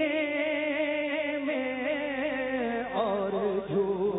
سینے میں اور جو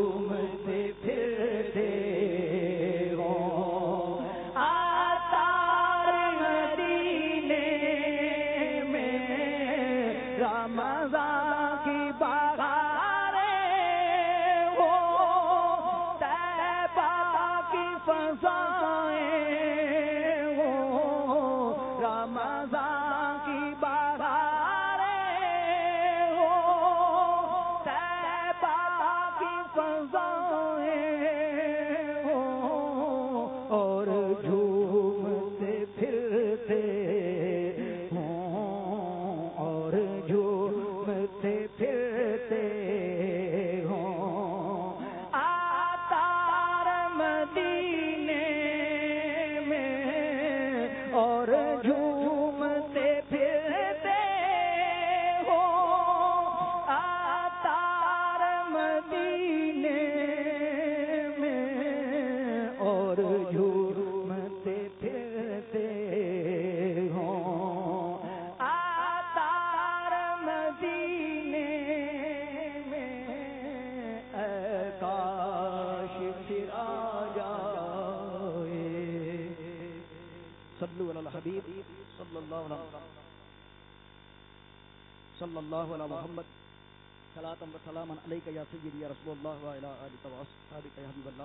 صلی اللہ علیہ محمد. صلاة و سلاما علیکہ یا سیدی یا رسول اللہ و الہ آلہ و اصحابہ یا حبیب اللہ.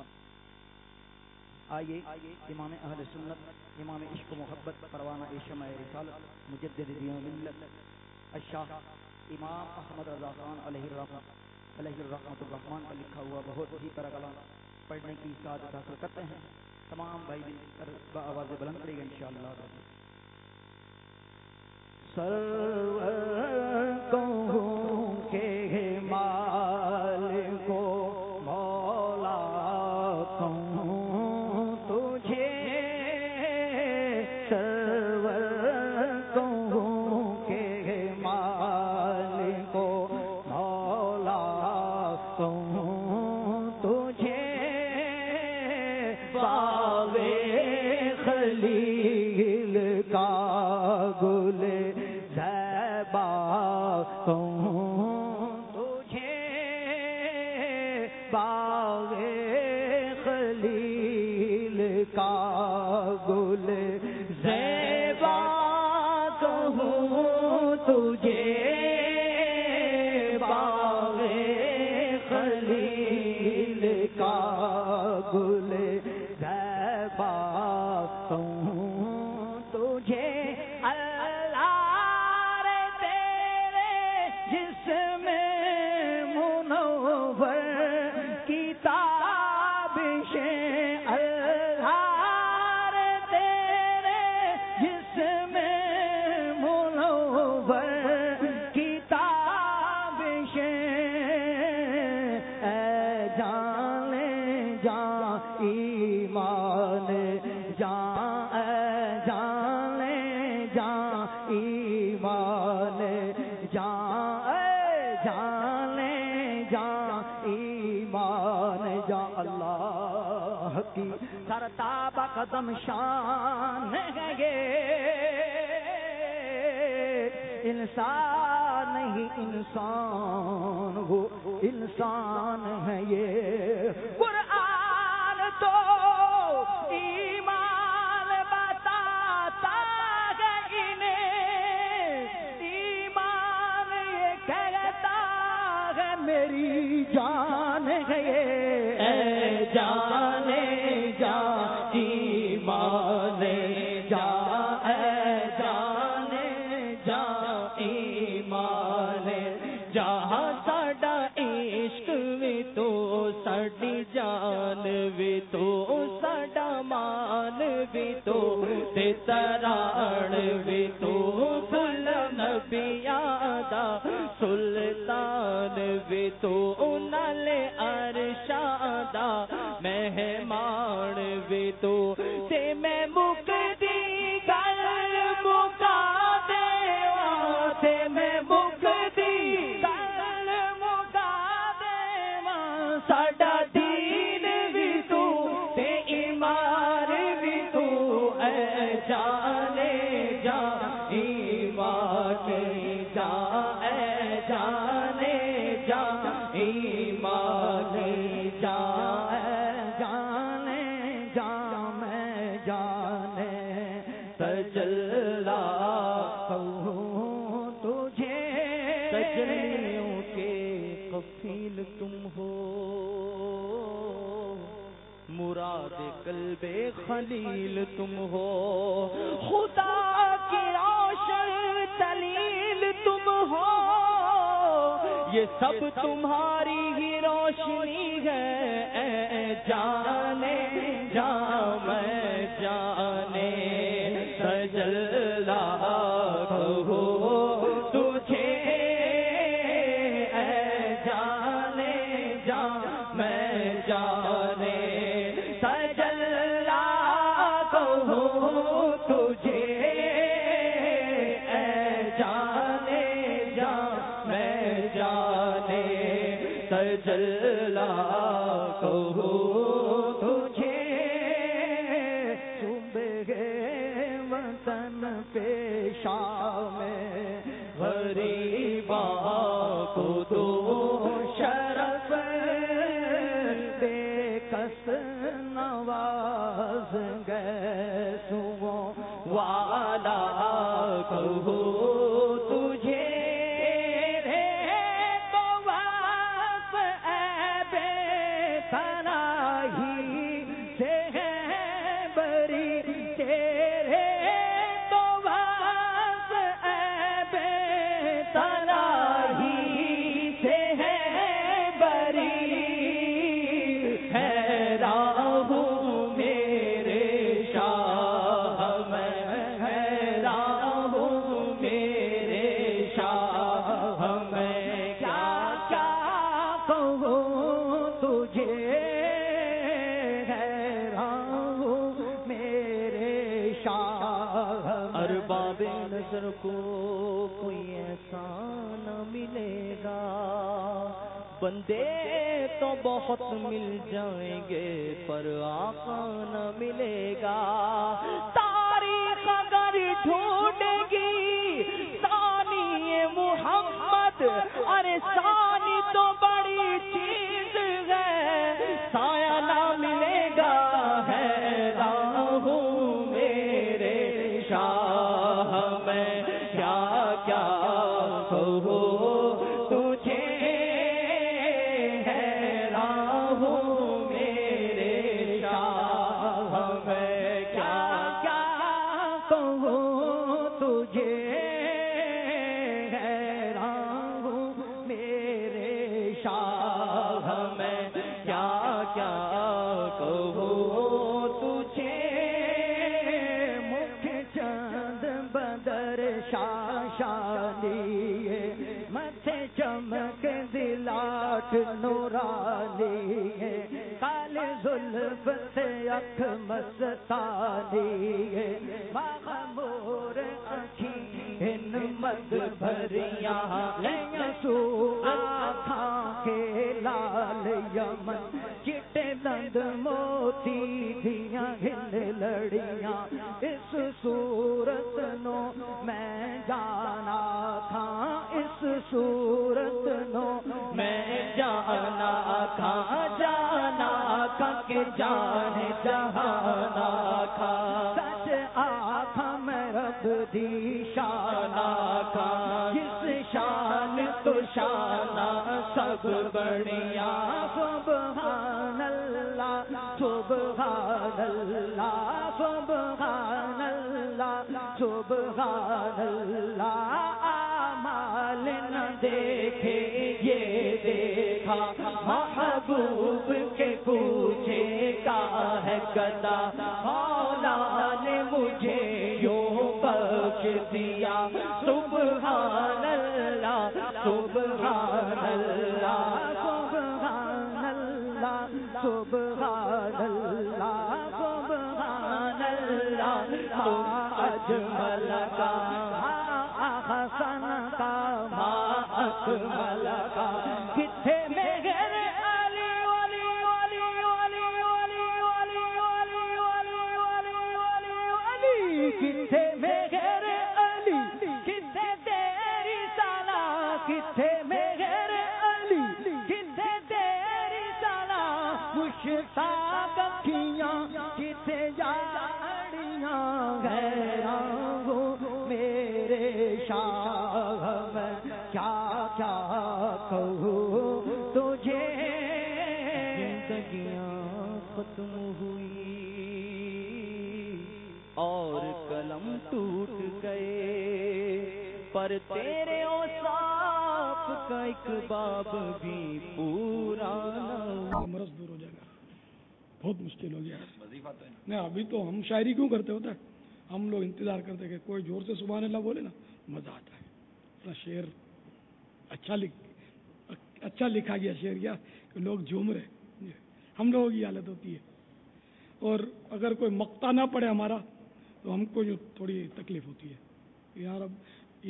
آئیے امام اہل سنت، امام عشق و محبت، پروانہ شمع رسالت، مجدد دین ملت. الشاہ امام احمد رضا خان علیہ الرحمت علیہ الرحمت الرحمن کا لکھا ہوا بہت ہی طرح کلام پڑھنے کی سعادت حاصل کرتے ہیں۔ تمام بھائی مل کر آواز بلند کرے گا انشاءاللہ سرور کہوں گل قدم انسان نہیں انسان وہ انسان ہے یہ۔ قرآن تو ایمان ساڈی جان بھی تو ساڈا مان بھی تو تے تران بھی تو سل نبیا سلطان بھی تو نل ارشا دا مہمان بھی تو جا ایمان جا، اے جانے جا ایمان جا جانے جا، میں جانے تجلا کہوں تجھے، تجلیوں کے کفیل تم ہو۔ مراد قلب خلیل تم ہو۔ یہ سب تمہاری وطن پیشہ میں غریبا بندے تو بہت مل جائیں گے پر آقا نہ ملے گا۔ کیا کہو تجھے؟ مکھ چند بدر شاشالی متھے چمک دلاٹ نورانی کال زلف سے اکھ مستانی مغمور اکھی ان مد بھریاں لیاں سو آنکھاں کے لال یمن۔ دند موتی دیاں ہل لڑیاں۔ اس صورت نو میں جانا تھا، اس صورت نو میں جانا کھا جانا کھا کے جانے جہانا کھا سچ آخا میں رب دی شانا کھا جس شان تو شانہ سب بڑھیا اللہ مال نہ دیکھے یہ دیکھا محبوب کے پوچھے کا ہے گدا کتنے میں گئے۔ تیرے اوصاف کا ایک باب بھی پورا مرض دور ہو جائے گا۔ بہت مشکل ہو گیا۔ نہیں، ابھی تو ہم شاعری کیوں کرتے ہوتا ہے ہم لوگ انتظار کرتے کہ کوئی زور سے سبحان اللہ بولے نا، مزہ آتا ہے۔ اپنا شعر اچھا لکھ اچھا لکھا گیا شعر کیا کہ لوگ جھوم رہے ہم لوگوں کی حالت ہوتی ہے۔ اور اگر کوئی مقتا نہ پڑے ہمارا، تو ہم کو جو تھوڑی تکلیف ہوتی ہے۔ یار اب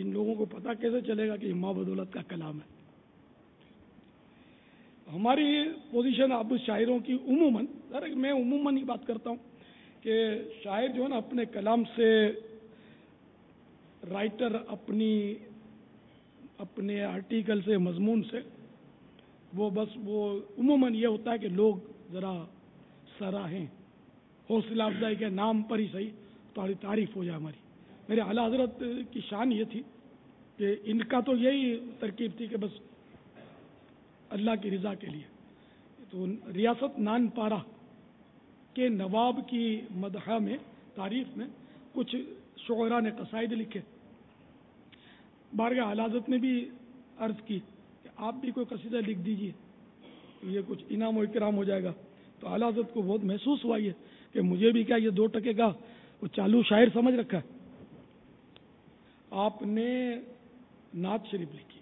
ان لوگوں کو پتہ کیسے چلے گا کہ ماں بدولت کا کلام ہے۔ ہماری پوزیشن اب شاعروں کی عموماً، ذرا میں عموماً ہی بات کرتا ہوں کہ شاعر جو ہے نا، اپنے کلام سے رائٹر اپنی، اپنے آرٹیکل سے، مضمون سے، وہ بس وہ عموماً یہ ہوتا ہے کہ لوگ ذرا سراہیں، حوصلہ افزائی کے نام پر ہی صحیح تھوڑی تعریف ہو جائے ہماری۔ میرے اعلیٰ حضرت کی شان یہ تھی کہ ان کا تو یہی ترکیب تھی کہ بس اللہ کی رضا کے لیے۔ تو ریاست نان پارا کے نواب کی مدحہ میں تعریف میں کچھ شعراء نے قصائد لکھے۔ بارگاہ حلازت نے بھی عرض کی کہ آپ بھی کوئی قصیدہ لکھ دیجیے، یہ کچھ انعام و اکرام ہو جائے گا۔ تو حلازت کو بہت محسوس ہوا یہ کہ مجھے بھی کیا یہ دو ٹکے کا وہ چالو شاعر سمجھ رکھا ہے۔ آپ نے نعت شریف لکھی۔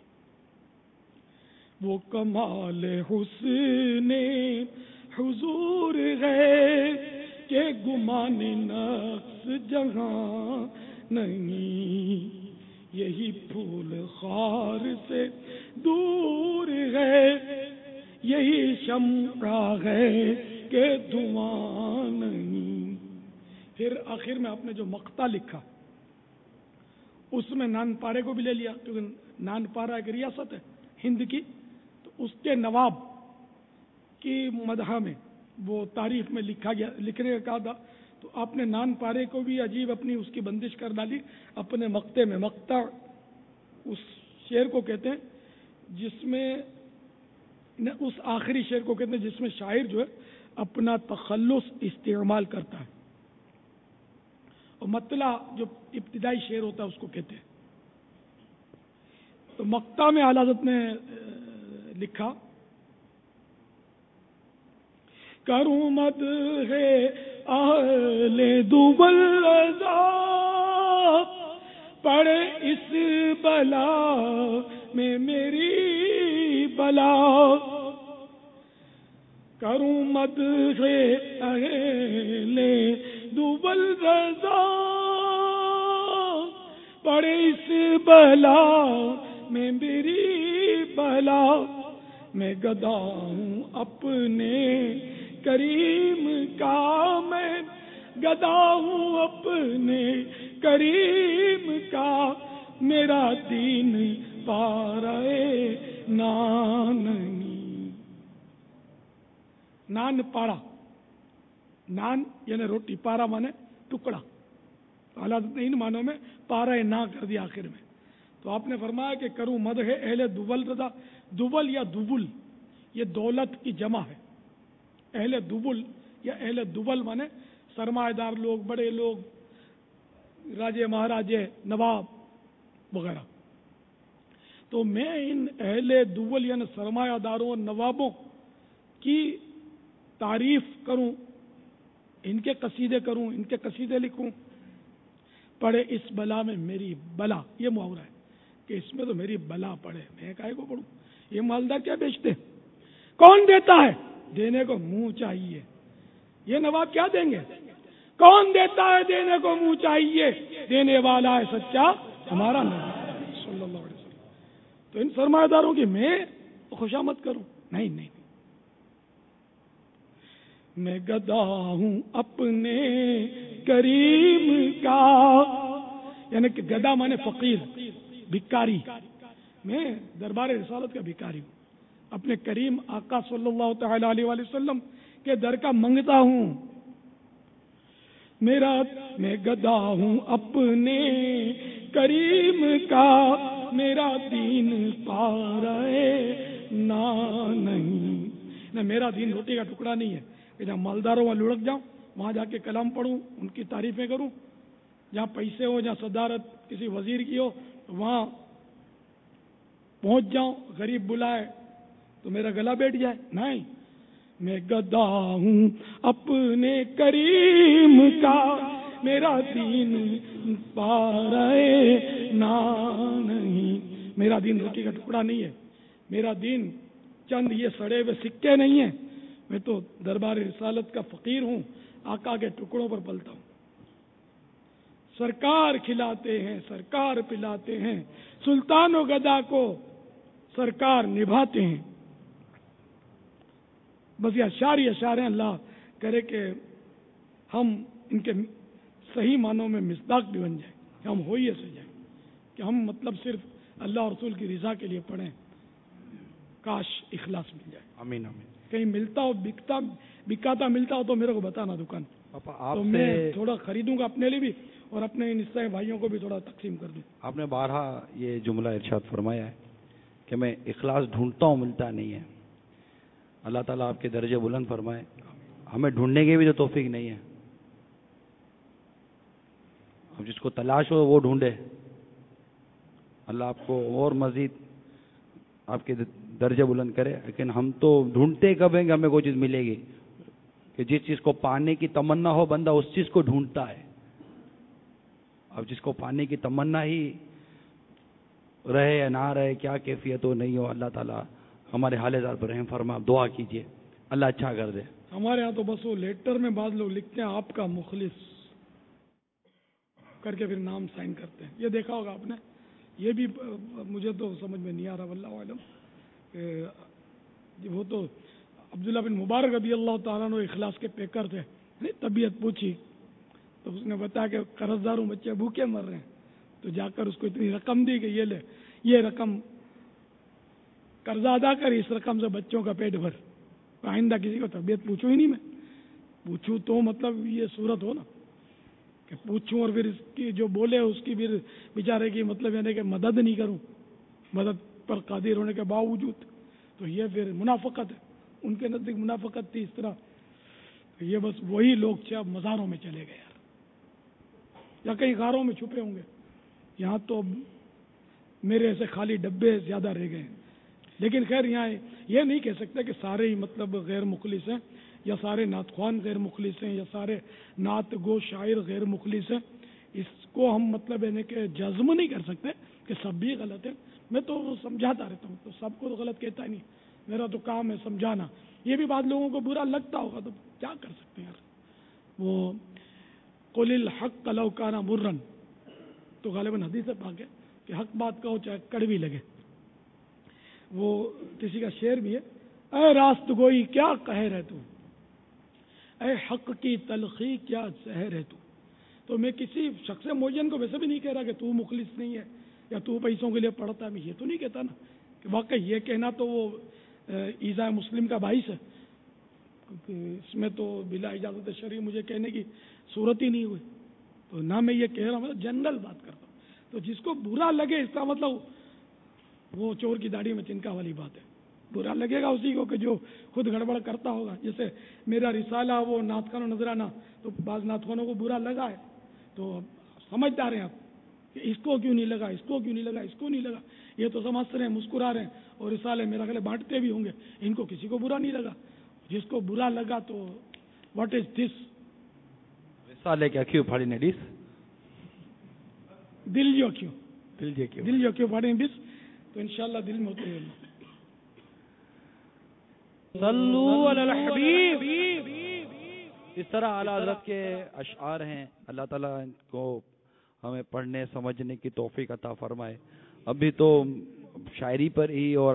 وہ کمال حسن حضور ہے کہ گمان نقص جہاں نہیں۔ یہی پھول خار سے دور ہے، یہی شمع ہے کہ دھواں نہیں۔ پھر آخر میں آپ نے جو مقتا لکھا اس میں نان پارے کو بھی لے لیا، کیونکہ نان پارا ایک ریاست ہے، ہند کی۔ تو اس کے نواب کی مدح میں وہ تعریف میں لکھا گیا، لکھنے کا کہا تھا۔ تو آپ نے نان پارے کو بھی عجیب اپنی اس کی بندش کر ڈالی، اپنے مقتے میں مقتا اس شعر کو کہتے ہیں، جس میں اس آخری شعر کو کہتے ہیں، جس میں شاعر جو ہے اپنا تخلص استعمال کرتا ہے۔ اور مطلع جو ابتدائی شعر ہوتا ہے اس کو کہتے ہیں۔ تو مکتا میں حضرت نے لکھا، کروں مد ہے آل دوبل پڑے اس بلا میں میری بلا۔ کروں مد ہے اہل دوبل رضا، پڑے اس بلا میں میری بلا میں گدا ہوں اپنے کریم کا، میں گدا ہوں اپنے کریم کا، میرا دین پارے نان نان پارا نان یعنی روٹی پارا مانے ٹکڑا حالات ان معنوں میں پارا نہ کر دیا آخر میں تو آپ نے فرمایا کہ کروں مد ہے اہل دبل رضا دبل یا دبل یہ دولت کی جمع ہے اہل دبل یا اہل دبل مانے سرمایہ دار لوگ بڑے لوگ راجے مہاراجے نواب وغیرہ تو میں ان اہل دبل یعنی سرمایہ داروں نوابوں کی تعریف کروں ان کے قصیدے کروں، ان کے قصیدے لکھوں۔ پڑھے اس بلا میں میری بلا، یہ محاورہ ہے کہ اس میں تو میری بلا پڑے میں کہے کو پڑھوں۔ یہ مالدار کیا بیچتے کون دیتا ہے؟ دینے کو منہ چاہیے۔ یہ نواب کیا دیں گے؟ کون دیتا ہے دینے کو منہ چاہیے؟ دینے والا ہے سچا ہمارا نواب صلی اللہ علیہ وسلم۔ تو ان سرمایہ داروں کی میں خوشامد کروں۔ نہیں نہیں۔ میں گدا ہوں اپنے کریم کا۔ یعنی کہ گدا مانے فقیر، بھکاری۔ میں دربار رسالت کا بھکاری ہوں۔ اپنے کریم آقا صلی اللہ تعالی علیہ وسلم کے در کا منگتا ہوں۔ میرا میں گدا ہوں اپنے کریم کا۔ میرا دین پا رہے نہ نہیں۔ نہ میرا دین روٹی کا ٹکڑا نہیں ہے۔ جہاں مالداروں وہاں لڑک جاؤں، وہاں جا کے کلام پڑھوں، ان کی تعریفیں کروں۔ جہاں پیسے ہو جہاں صدارت کسی وزیر کی ہو، وہاں پہنچ جاؤں، غریب بلائے، تو میرا گلا بیٹھ جائے۔ نہیں، میں گدا ہوں اپنے کریم کا، میرا دین پارے نا نہیں۔ میرا دین روٹی کا ٹکڑا نہیں ہے۔ میرا دین چند یہ سڑے ہوئے سکے نہیں ہیں۔ میں تو دربار رسالت کا فقیر ہوں، آقا کے ٹکڑوں پر پلتا ہوں۔ سرکار کھلاتے ہیں، سرکار پلاتے ہیں، سلطان و گدا کو سرکار نبھاتے ہیں۔ بس یہ اشار ہی اشار ہیں، اللہ کرے کہ ہم ان کے صحیح معنوں میں مصداق بھی بن جائیں، کہ ہم ہوئی ایسے جائیں، کہ ہم مطلب صرف اللہ اور رسول کی رضا کے لیے پڑھیں۔ کاش اخلاص مل جائے۔ امین امین کہیں ملتا ہو بکتا بکاتا ملتا ہو تو میرے کو بتانا دکان۔ تو میں تھوڑا خریدوں گا اپنے لیے بھی اور اپنے ان بھائیوں کو بھی تھوڑا تقسیم کر دوں۔ آپ نے بارہا یہ جملہ ارشاد فرمایا ہے کہ میں اخلاص ڈھونڈتا ہوں ملتا نہیں ہے۔ اللہ تعالیٰ آپ کے درجے بلند فرمائے۔ ہمیں ڈھونڈنے کی بھی تو توفیق نہیں ہے۔ اب جس کو تلاش ہو وہ ڈھونڈے۔ اللہ آپ کو اور مزید آپ کے درجے بلند کرے، لیکن ہم تو ڈھونڈتے کب ہیں کہ ہمیں کوئی چیز ملے گی۔ کہ جس چیز کو پانے کی تمنا ہو، بندہ اس چیز کو ڈھونڈتا ہے۔ اب جس کو پانے کی تمنا ہی رہے یا نہ رہے، کیا کیفیت ہو، نہیں ہو، اللہ تعالیٰ ہمارے حال دار پر رحم فرما، دعا کیجیے۔ اللہ اچھا کر دے۔ ہمارے ہاں تو بس وہ لیٹر میں بعض لوگ لکھتے ہیں، آپ کا مخلص۔ کر کے پھر نام سائن کرتے ہیں۔ یہ دیکھا ہوگا آپ نے۔ یہ بھی مجھے تو سمجھ میں نہیں آ رہا، واللہ عالم وہ تو عبداللہ بن مبارک رضی اللہ تعالیٰ نے اخلاص کے پیکر تھے یعنی طبیعت پوچھی۔ تو اس نے بتایا کہ قرض داروں بچے بھوکے مر رہے ہیں۔ تو جا کر اس کو اتنی رقم دی کہ یہ لے، یہ رقم قرضہ ادا کر، اس رقم سے بچوں کا پیٹ بھر۔ آئندہ کسی کو طبیعت پوچھو ہی نہیں میں۔ پوچھوں تو مطلب یہ صورت ہو نا، کہ پوچھوں اور پھر اس کی جو بولے، اس کی پھر بیچارے کی مطلب یعنی کہ مدد نہیں کروں۔ مدد پر قادر ہونے کے باوجود تو یہ پھر منافقت ہے۔ ان کے نزدیک منافقت تھی اس طرح۔ تو یہ بس وہی لوگ تھے اب مزاروں میں چلے گئے یار۔ یا کئی غاروں میں چھپے ہوں گے۔ یہاں تو اب میرے ایسے خالی ڈبے زیادہ رہ گئے ہیں۔ لیکن خیر یہاں یہ نہیں کہہ سکتے کہ سارے ہی مطلب غیر مخلص ہیں، یا سارے نعت خوان غیر مخلص ہیں، یا سارے نعت گو شاعر غیر مخلص ہیں۔ اس کو ہم مطلب یعنی کہ جزم نہیں کر سکتے کہ سب بھی غلط ہیں۔ میں تو سمجھاتا رہتا ہوں، تو سب کو تو غلط کہتا ہی نہیں۔ میرا تو کام ہے سمجھانا۔ یہ بھی بعض لوگوں کو برا لگتا ہوگا تو کیا کر سکتے ہیں یار؟ وہ قل الحق لو کانا مرن تو غالباً حدیث پاک ہے کہ حق بات کہو چاہے کڑوی لگے۔ وہ کسی کا شعر بھی ہے۔ اے راست گوئی کیا کہہ رہے تو؟ اے حق کی تلخی، کیا زہر ہے تو؟ تو میں کسی شخص موجن کو ویسے بھی نہیں کہہ رہا کہ تو مخلص نہیں ہے۔ یا تو پیسوں کے لیے پڑھتا ہے، میں یہ تو نہیں کہتا نا کہ واقعی یہ کہنا تو وہ ایزا مسلم کا باعث ہے۔ اس میں تو بلا اجازت شریف مجھے کہنے کی صورت ہی نہیں ہوئی۔ تو نہ میں یہ کہہ رہا ہوں مطلب جنرل بات کرتا ہوں۔ تو جس کو برا لگے اس کا مطلب وہ چور کی داڑھی میں چنکا والی بات ہے۔ برا لگے گا اسی کو کہ جو خود گڑبڑ کرتا ہوگا۔ جیسے میرا رسالہ وہ نعت خانوں نظر آنا تو بعض نعت خانوں کو برا لگا ہے۔ تو سمجھدار ہیں آپ۔ کہ اس کو کیوں نہیں لگا اس کو کیوں نہیں لگا اس کو نہیں لگا؟ یہ تو سمجھ رہے ہیں مسکرا رہے ہیں اور رسالے میرا خیال بانٹتے بھی ہوں گے۔ ان کو کسی کو برا نہیں لگا۔ جس کو برا لگا تو واٹ از دس رسالے کیا کیوں پھاڑی نے ڈیس؟ دل جو کیوں؟ دل جے کیوں؟ دل جو کیوں پڑھیں ڈس تو انشاءاللہ دل میں ہوتے ہیں صلو علی الحبیب۔ اس طرح اعلیٰ حضرت کے اشعار ہیں۔ اللہ تعالیٰ ان کو ہمیں پڑھنے سمجھنے کی توفیق عطا فرمائے۔ ابھی تو شاعری پر ہی اور